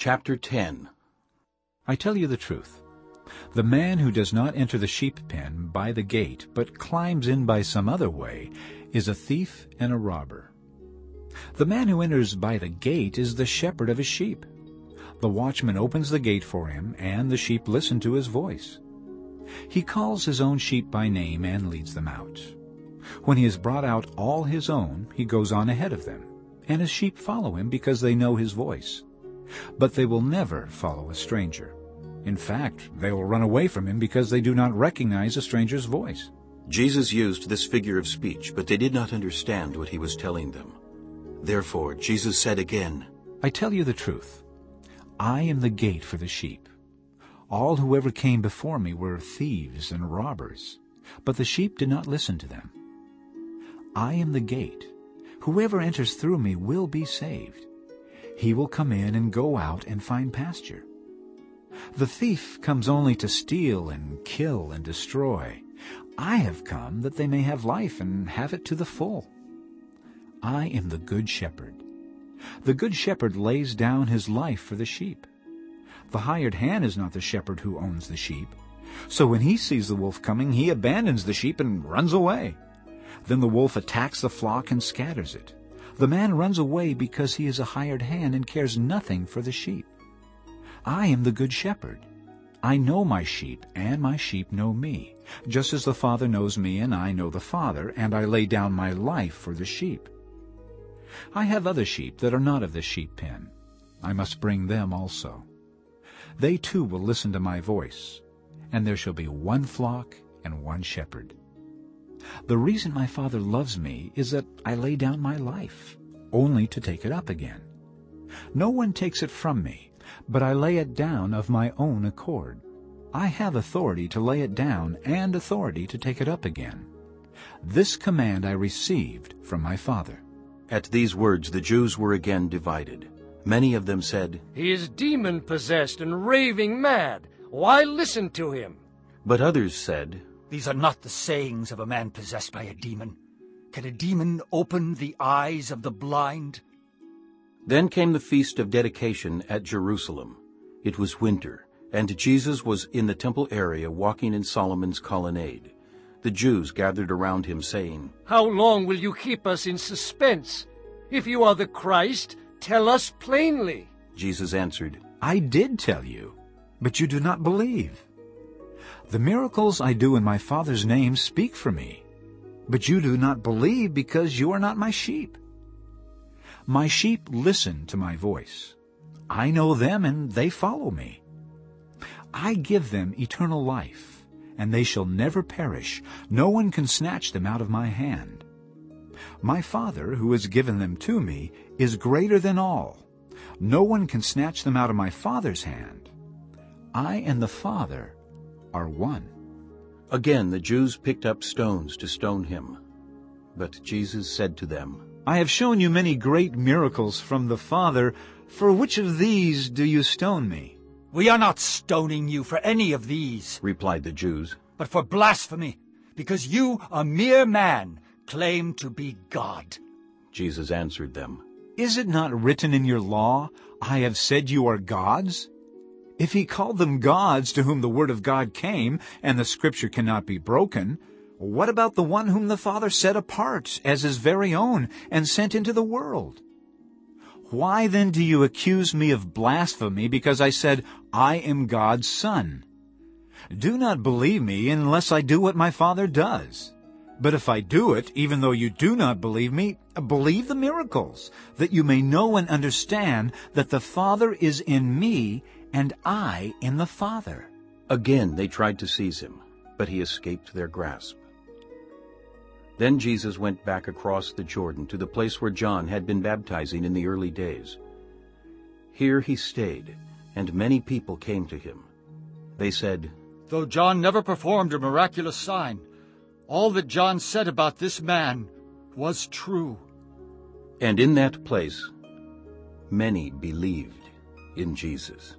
Chapter 10 I tell you the truth. The man who does not enter the sheep pen by the gate, but climbs in by some other way, is a thief and a robber. The man who enters by the gate is the shepherd of his sheep. The watchman opens the gate for him, and the sheep listen to his voice. He calls his own sheep by name and leads them out. When he has brought out all his own, he goes on ahead of them, and his sheep follow him because they know his voice. But they will never follow a stranger. In fact, they will run away from him because they do not recognize a stranger's voice. Jesus used this figure of speech, but they did not understand what he was telling them. Therefore Jesus said again, I tell you the truth. I am the gate for the sheep. All who ever came before me were thieves and robbers, but the sheep did not listen to them. I am the gate. Whoever enters through me will be saved. He will come in and go out and find pasture. The thief comes only to steal and kill and destroy. I have come that they may have life and have it to the full. I am the good shepherd. The good shepherd lays down his life for the sheep. The hired hand is not the shepherd who owns the sheep. So when he sees the wolf coming, he abandons the sheep and runs away. Then the wolf attacks the flock and scatters it. The man runs away because he is a hired hand and cares nothing for the sheep. I am the good shepherd. I know my sheep, and my sheep know me, just as the Father knows me, and I know the Father, and I lay down my life for the sheep. I have other sheep that are not of the sheep pen. I must bring them also. They too will listen to my voice, and there shall be one flock and one shepherd. The reason my Father loves me is that I lay down my life, only to take it up again. No one takes it from me, but I lay it down of my own accord. I have authority to lay it down and authority to take it up again. This command I received from my Father. At these words the Jews were again divided. Many of them said, He is demon-possessed and raving mad. Why listen to him? But others said, These are not the sayings of a man possessed by a demon. Can a demon open the eyes of the blind? Then came the feast of dedication at Jerusalem. It was winter, and Jesus was in the temple area walking in Solomon's colonnade. The Jews gathered around him, saying, How long will you keep us in suspense? If you are the Christ, tell us plainly. Jesus answered, I did tell you, but you do not believe. The miracles I do in my Father's name speak for me, but you do not believe because you are not my sheep. My sheep listen to my voice. I know them and they follow me. I give them eternal life, and they shall never perish. No one can snatch them out of my hand. My Father, who has given them to me, is greater than all. No one can snatch them out of my Father's hand. I and the Father are one. Again the Jews picked up stones to stone him. But Jesus said to them, I have shown you many great miracles from the Father. For which of these do you stone me? We are not stoning you for any of these, replied the Jews, but for blasphemy, because you, a mere man, claim to be God. Jesus answered them, Is it not written in your law, I have said you are gods? If he called them gods to whom the word of God came, and the scripture cannot be broken, what about the one whom the Father set apart as his very own and sent into the world? Why then do you accuse me of blasphemy because I said, I am God's son? Do not believe me unless I do what my Father does. But if I do it, even though you do not believe me, believe the miracles, that you may know and understand that the Father is in me and I in the Father. Again they tried to seize him, but he escaped their grasp. Then Jesus went back across the Jordan to the place where John had been baptizing in the early days. Here he stayed, and many people came to him. They said, Though John never performed a miraculous sign, all that John said about this man was true. And in that place many believed in Jesus.